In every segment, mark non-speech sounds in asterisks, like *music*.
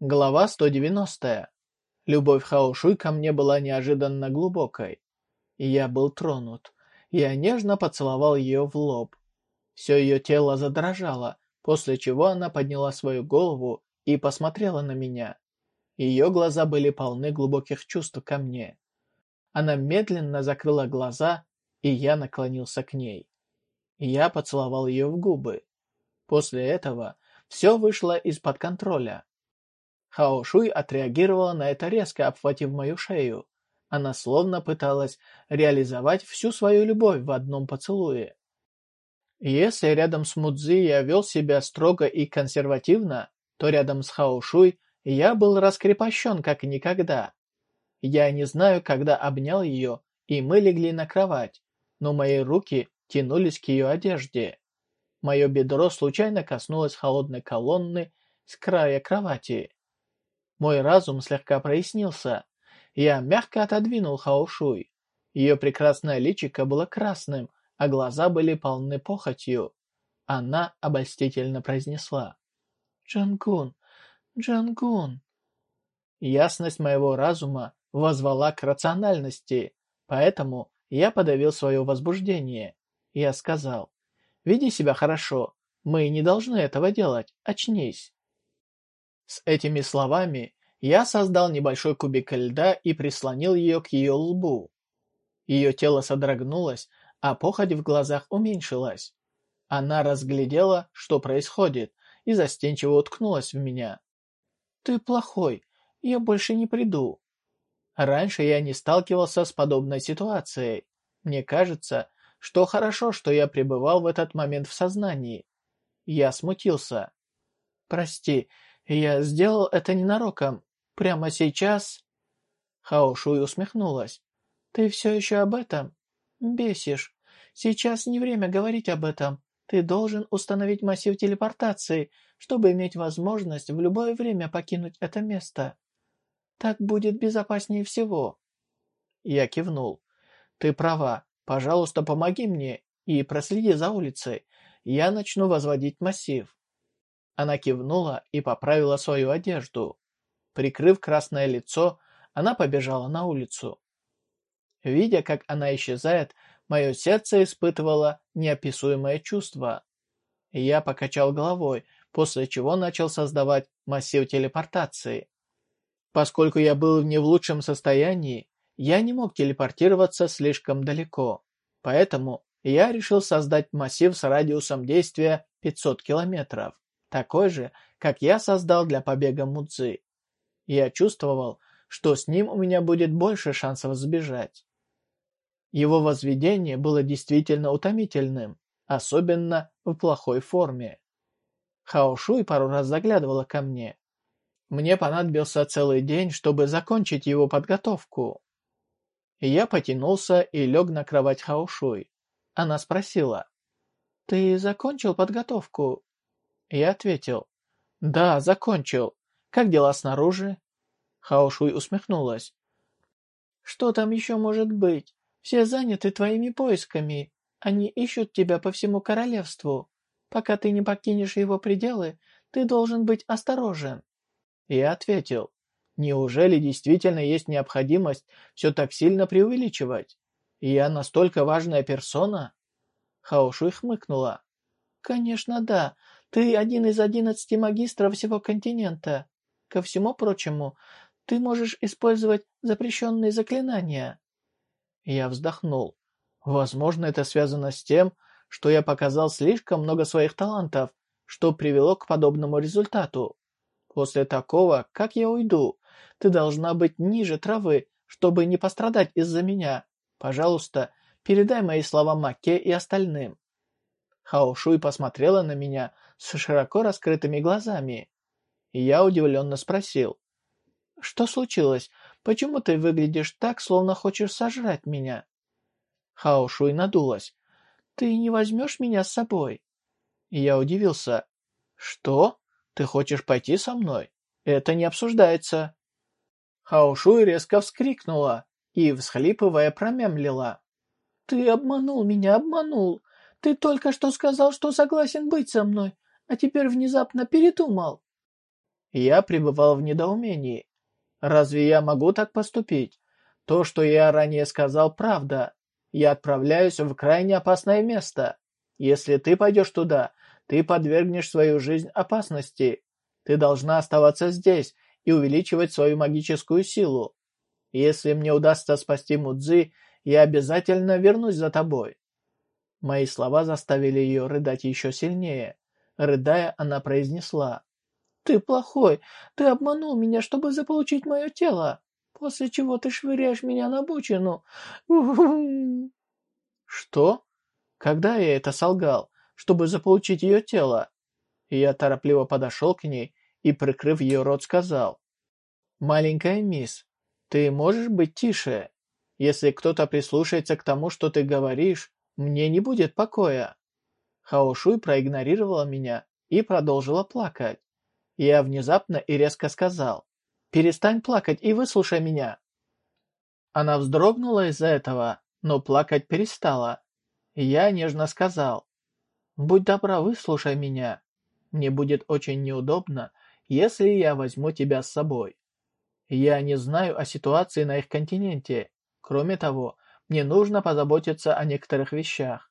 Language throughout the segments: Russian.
Глава 190. Любовь Хаошуй ко мне была неожиданно глубокой. Я был тронут. Я нежно поцеловал ее в лоб. Все ее тело задрожало, после чего она подняла свою голову и посмотрела на меня. Ее глаза были полны глубоких чувств ко мне. Она медленно закрыла глаза, и я наклонился к ней. Я поцеловал ее в губы. После этого все вышло из-под контроля. Хао Шуй отреагировала на это резко, обхватив мою шею. Она словно пыталась реализовать всю свою любовь в одном поцелуе. Если рядом с Мудзи я вел себя строго и консервативно, то рядом с Хао Шуй я был раскрепощен как никогда. Я не знаю, когда обнял ее, и мы легли на кровать, но мои руки тянулись к ее одежде. Мое бедро случайно коснулось холодной колонны с края кровати. Мой разум слегка прояснился. Я мягко отодвинул Хаошуй. Ее прекрасное личико было красным, а глаза были полны похотью. Она обольстительно произнесла. «Джангун, Джангун». Ясность моего разума возвала к рациональности, поэтому я подавил свое возбуждение. Я сказал, «Веди себя хорошо, мы не должны этого делать, очнись». С этими словами я создал небольшой кубик льда и прислонил ее к ее лбу. Ее тело содрогнулось, а похоть в глазах уменьшилась. Она разглядела, что происходит, и застенчиво уткнулась в меня. «Ты плохой, я больше не приду». Раньше я не сталкивался с подобной ситуацией. Мне кажется, что хорошо, что я пребывал в этот момент в сознании. Я смутился. «Прости, я сделал это ненароком. Прямо сейчас...» Хао Шуй усмехнулась. «Ты все еще об этом? Бесишь. Сейчас не время говорить об этом. Ты должен установить массив телепортации, чтобы иметь возможность в любое время покинуть это место. Так будет безопаснее всего». Я кивнул. «Ты права. Пожалуйста, помоги мне и проследи за улицей. Я начну возводить массив. Она кивнула и поправила свою одежду. Прикрыв красное лицо, она побежала на улицу. Видя, как она исчезает, мое сердце испытывало неописуемое чувство. Я покачал головой, после чего начал создавать массив телепортации. Поскольку я был не в лучшем состоянии, я не мог телепортироваться слишком далеко, поэтому я решил создать массив с радиусом действия 500 километров такой же, как я создал для побега Мудзи. Я чувствовал, что с ним у меня будет больше шансов сбежать. Его возведение было действительно утомительным, особенно в плохой форме. Хаошуй пару раз заглядывала ко мне. Мне понадобился целый день, чтобы закончить его подготовку. Я потянулся и лег на кровать Хаошуй. Она спросила, «Ты закончил подготовку?» Я ответил. «Да, закончил. Как дела снаружи?» Хаошуй усмехнулась. «Что там еще может быть? Все заняты твоими поисками. Они ищут тебя по всему королевству. Пока ты не покинешь его пределы, ты должен быть осторожен». Я ответил. «Неужели действительно есть необходимость все так сильно преувеличивать? Я настолько важная персона?» Хаошуй хмыкнула. «Конечно, да, ты один из одиннадцати магистров всего континента. Ко всему прочему, ты можешь использовать запрещенные заклинания». Я вздохнул. Возможно, это связано с тем, что я показал слишком много своих талантов, что привело к подобному результату. После такого, как я уйду, ты должна быть ниже травы, чтобы не пострадать из-за меня. Пожалуйста, передай мои слова Маке и остальным. Хаошуй посмотрела на меня с широко раскрытыми глазами. Я удивленно спросил. «Что случилось? Почему ты выглядишь так, словно хочешь сожрать меня?» Хаошуй надулась. «Ты не возьмешь меня с собой?» Я удивился. «Что? Ты хочешь пойти со мной? Это не обсуждается». Хаошуй резко вскрикнула и, всхлипывая, промямлила. «Ты обманул меня, обманул. Ты только что сказал, что согласен быть со мной, а теперь внезапно передумал. Я пребывал в недоумении. Разве я могу так поступить? То, что я ранее сказал, правда. Я отправляюсь в крайне опасное место. Если ты пойдешь туда, ты подвергнешь свою жизнь опасности. Ты должна оставаться здесь и увеличивать свою магическую силу. Если мне удастся спасти Мудзи, я обязательно вернусь за тобой». Мои слова заставили ее рыдать еще сильнее. Рыдая, она произнесла. «Ты плохой. Ты обманул меня, чтобы заполучить мое тело. После чего ты швыряешь меня на бочину. *laughs* Что? Когда я это солгал, чтобы заполучить ее тело? Я торопливо подошел к ней и, прикрыв ее рот, сказал. «Маленькая мисс, ты можешь быть тише? Если кто-то прислушается к тому, что ты говоришь, мне не будет покоя». Хаошуй проигнорировала меня и продолжила плакать. Я внезапно и резко сказал. «Перестань плакать и выслушай меня». Она вздрогнула из-за этого, но плакать перестала. Я нежно сказал. «Будь добра, выслушай меня. Мне будет очень неудобно, если я возьму тебя с собой. Я не знаю о ситуации на их континенте. Кроме того, мне нужно позаботиться о некоторых вещах.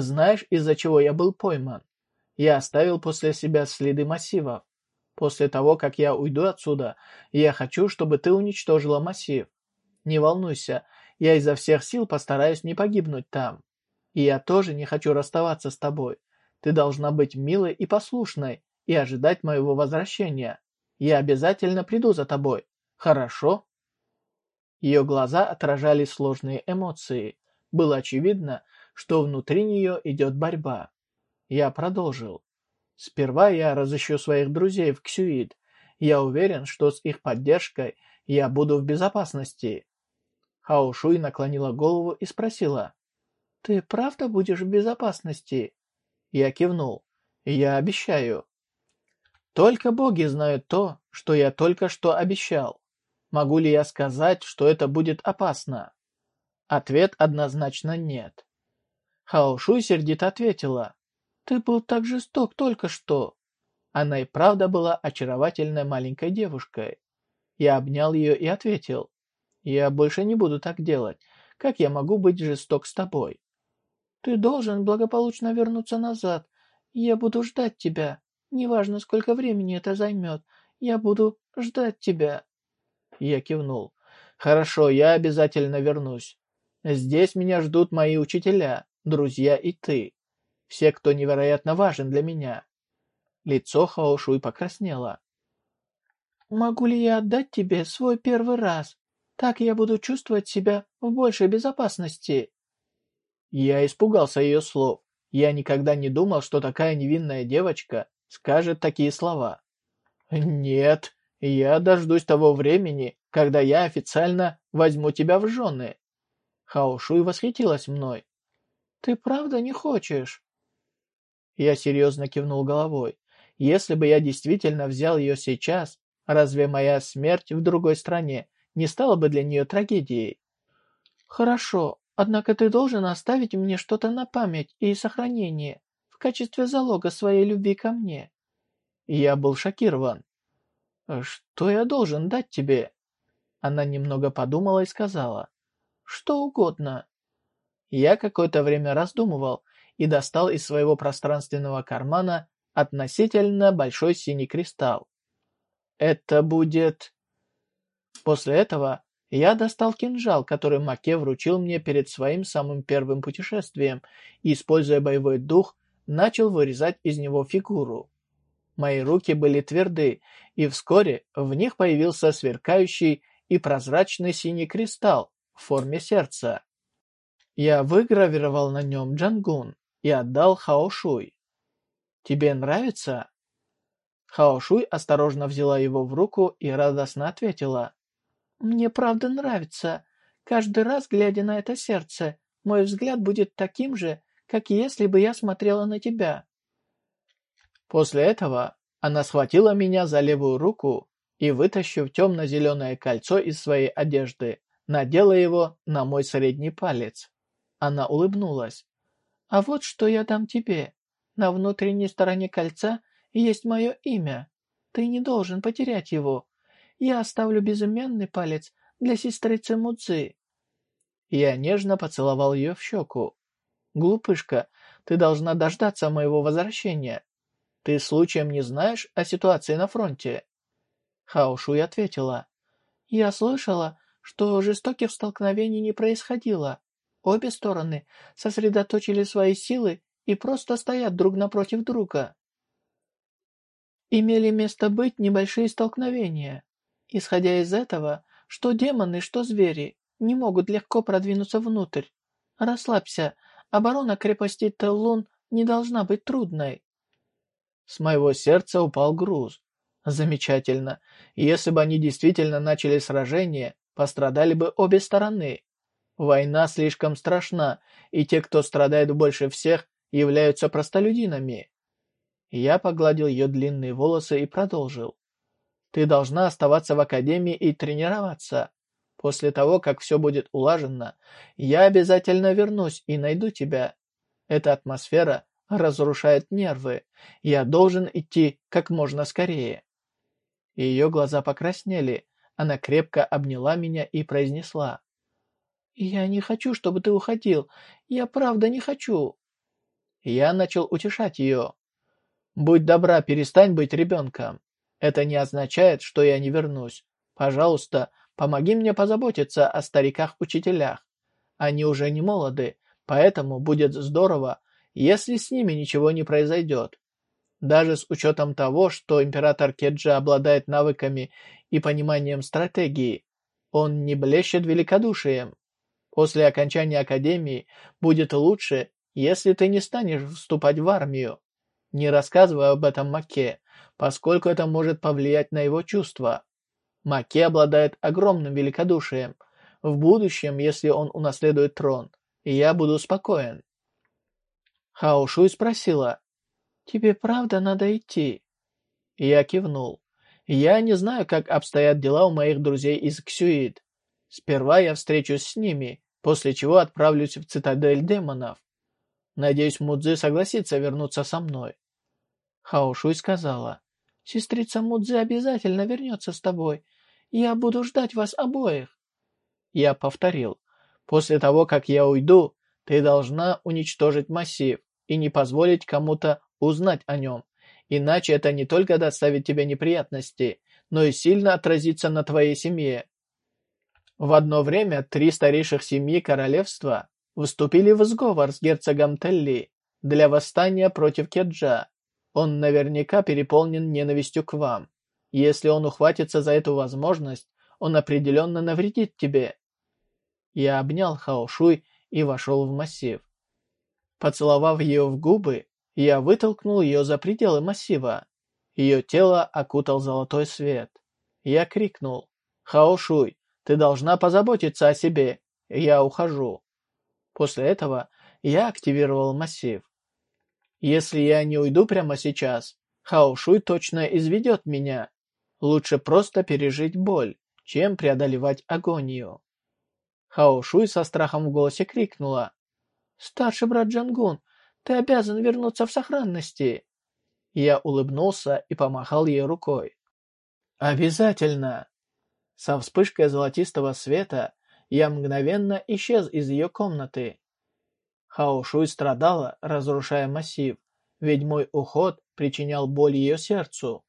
Знаешь, из-за чего я был пойман? Я оставил после себя следы массивов. После того, как я уйду отсюда, я хочу, чтобы ты уничтожила массив. Не волнуйся, я изо всех сил постараюсь не погибнуть там. И я тоже не хочу расставаться с тобой. Ты должна быть милой и послушной и ожидать моего возвращения. Я обязательно приду за тобой. Хорошо?» Ее глаза отражали сложные эмоции. Было очевидно, что внутри нее идет борьба. Я продолжил. Сперва я разыщу своих друзей в Ксюид. Я уверен, что с их поддержкой я буду в безопасности. Хао Шуй наклонила голову и спросила. «Ты правда будешь в безопасности?» Я кивнул. «Я обещаю». Только боги знают то, что я только что обещал. Могу ли я сказать, что это будет опасно? Ответ однозначно нет. Хаошуй сердито ответила. Ты был так жесток только что. Она и правда была очаровательной маленькой девушкой. Я обнял ее и ответил. Я больше не буду так делать. Как я могу быть жесток с тобой? Ты должен благополучно вернуться назад. Я буду ждать тебя. Неважно, сколько времени это займет, я буду ждать тебя». Я кивнул. «Хорошо, я обязательно вернусь. Здесь меня ждут мои учителя, друзья и ты. Все, кто невероятно важен для меня». Лицо Хаошуй покраснело. «Могу ли я отдать тебе свой первый раз? Так я буду чувствовать себя в большей безопасности». Я испугался ее слов. Я никогда не думал, что такая невинная девочка скажет такие слова. «Нет, я дождусь того времени, когда я официально возьму тебя в жены». Хаошуй восхитилась мной. «Ты правда не хочешь?» Я серьезно кивнул головой. Если бы я действительно взял ее сейчас, разве моя смерть в другой стране не стала бы для нее трагедией? Хорошо, однако ты должен оставить мне что-то на память и сохранение в качестве залога своей любви ко мне. Я был шокирован. «Что я должен дать тебе?» Она немного подумала и сказала. «Что угодно». Я какое-то время раздумывал и достал из своего пространственного кармана относительно большой синий кристалл. «Это будет...» После этого я достал кинжал, который Маке вручил мне перед своим самым первым путешествием и, используя боевой дух, начал вырезать из него фигуру. Мои руки были тверды, и вскоре в них появился сверкающий и прозрачный синий кристалл в форме сердца. Я выгравировал на нем Джангун и отдал Хаошуй. «Тебе нравится?» Хаошуй осторожно взяла его в руку и радостно ответила. «Мне правда нравится. Каждый раз, глядя на это сердце, мой взгляд будет таким же, как если бы я смотрела на тебя». После этого она схватила меня за левую руку и, вытащив темно-зеленое кольцо из своей одежды, надела его на мой средний палец. Она улыбнулась. «А вот что я дам тебе. На внутренней стороне кольца есть мое имя. Ты не должен потерять его. Я оставлю безымянный палец для сестрицы Мудзи». Я нежно поцеловал ее в щеку. «Глупышка, ты должна дождаться моего возвращения. Ты случаем не знаешь о ситуации на фронте?» Хаошуй ответила. «Я слышала, что жестоких столкновений не происходило. Обе стороны сосредоточили свои силы и просто стоят друг напротив друга. Имели место быть небольшие столкновения. Исходя из этого, что демоны, что звери не могут легко продвинуться внутрь. Расслабься, оборона крепости Теллун не должна быть трудной. С моего сердца упал груз. Замечательно. Если бы они действительно начали сражение, пострадали бы обе стороны. Война слишком страшна, и те, кто страдает больше всех, являются простолюдинами. Я погладил ее длинные волосы и продолжил. Ты должна оставаться в академии и тренироваться. После того, как все будет улажено, я обязательно вернусь и найду тебя. Эта атмосфера разрушает нервы. Я должен идти как можно скорее. Ее глаза покраснели. Она крепко обняла меня и произнесла. «Я не хочу, чтобы ты уходил. Я правда не хочу». Я начал утешать ее. «Будь добра, перестань быть ребенком. Это не означает, что я не вернусь. Пожалуйста, помоги мне позаботиться о стариках-учителях. Они уже не молоды, поэтому будет здорово, если с ними ничего не произойдет. Даже с учетом того, что император Кеджи обладает навыками и пониманием стратегии, он не блещет великодушием. После окончания академии будет лучше, если ты не станешь вступать в армию. Не рассказывай об этом Маке, поскольку это может повлиять на его чувства. Маке обладает огромным великодушием. В будущем, если он унаследует трон, я буду спокоен. Хао Шуй спросила, «Тебе правда надо идти?» Я кивнул. «Я не знаю, как обстоят дела у моих друзей из Ксюид. Сперва я встречусь с ними, после чего отправлюсь в цитадель демонов. Надеюсь, Мудзи согласится вернуться со мной». Хаошуй сказала, «Сестрица Мудзи обязательно вернется с тобой. Я буду ждать вас обоих». Я повторил, «После того, как я уйду, ты должна уничтожить массив и не позволить кому-то узнать о нем, иначе это не только доставит тебе неприятности, но и сильно отразится на твоей семье. В одно время три старейших семьи королевства выступили в сговор с герцогом Телли для восстания против Кеджа. Он наверняка переполнен ненавистью к вам. Если он ухватится за эту возможность, он определенно навредит тебе. Я обнял Хаошуй и вошел в массив. Поцеловав ее в губы, я вытолкнул ее за пределы массива. Ее тело окутал золотой свет. Я крикнул. «Хаошуй, ты должна позаботиться о себе. Я ухожу». После этого я активировал массив. Если я не уйду прямо сейчас, Хаошуй точно изведет меня. Лучше просто пережить боль, чем преодолевать агонию. Хаошуй со страхом в голосе крикнула. «Старший брат Джангун, ты обязан вернуться в сохранности!» Я улыбнулся и помахал ей рукой. «Обязательно!» Со вспышкой золотистого света я мгновенно исчез из ее комнаты. Хаошуй страдала, разрушая массив, ведь мой уход причинял боль ее сердцу.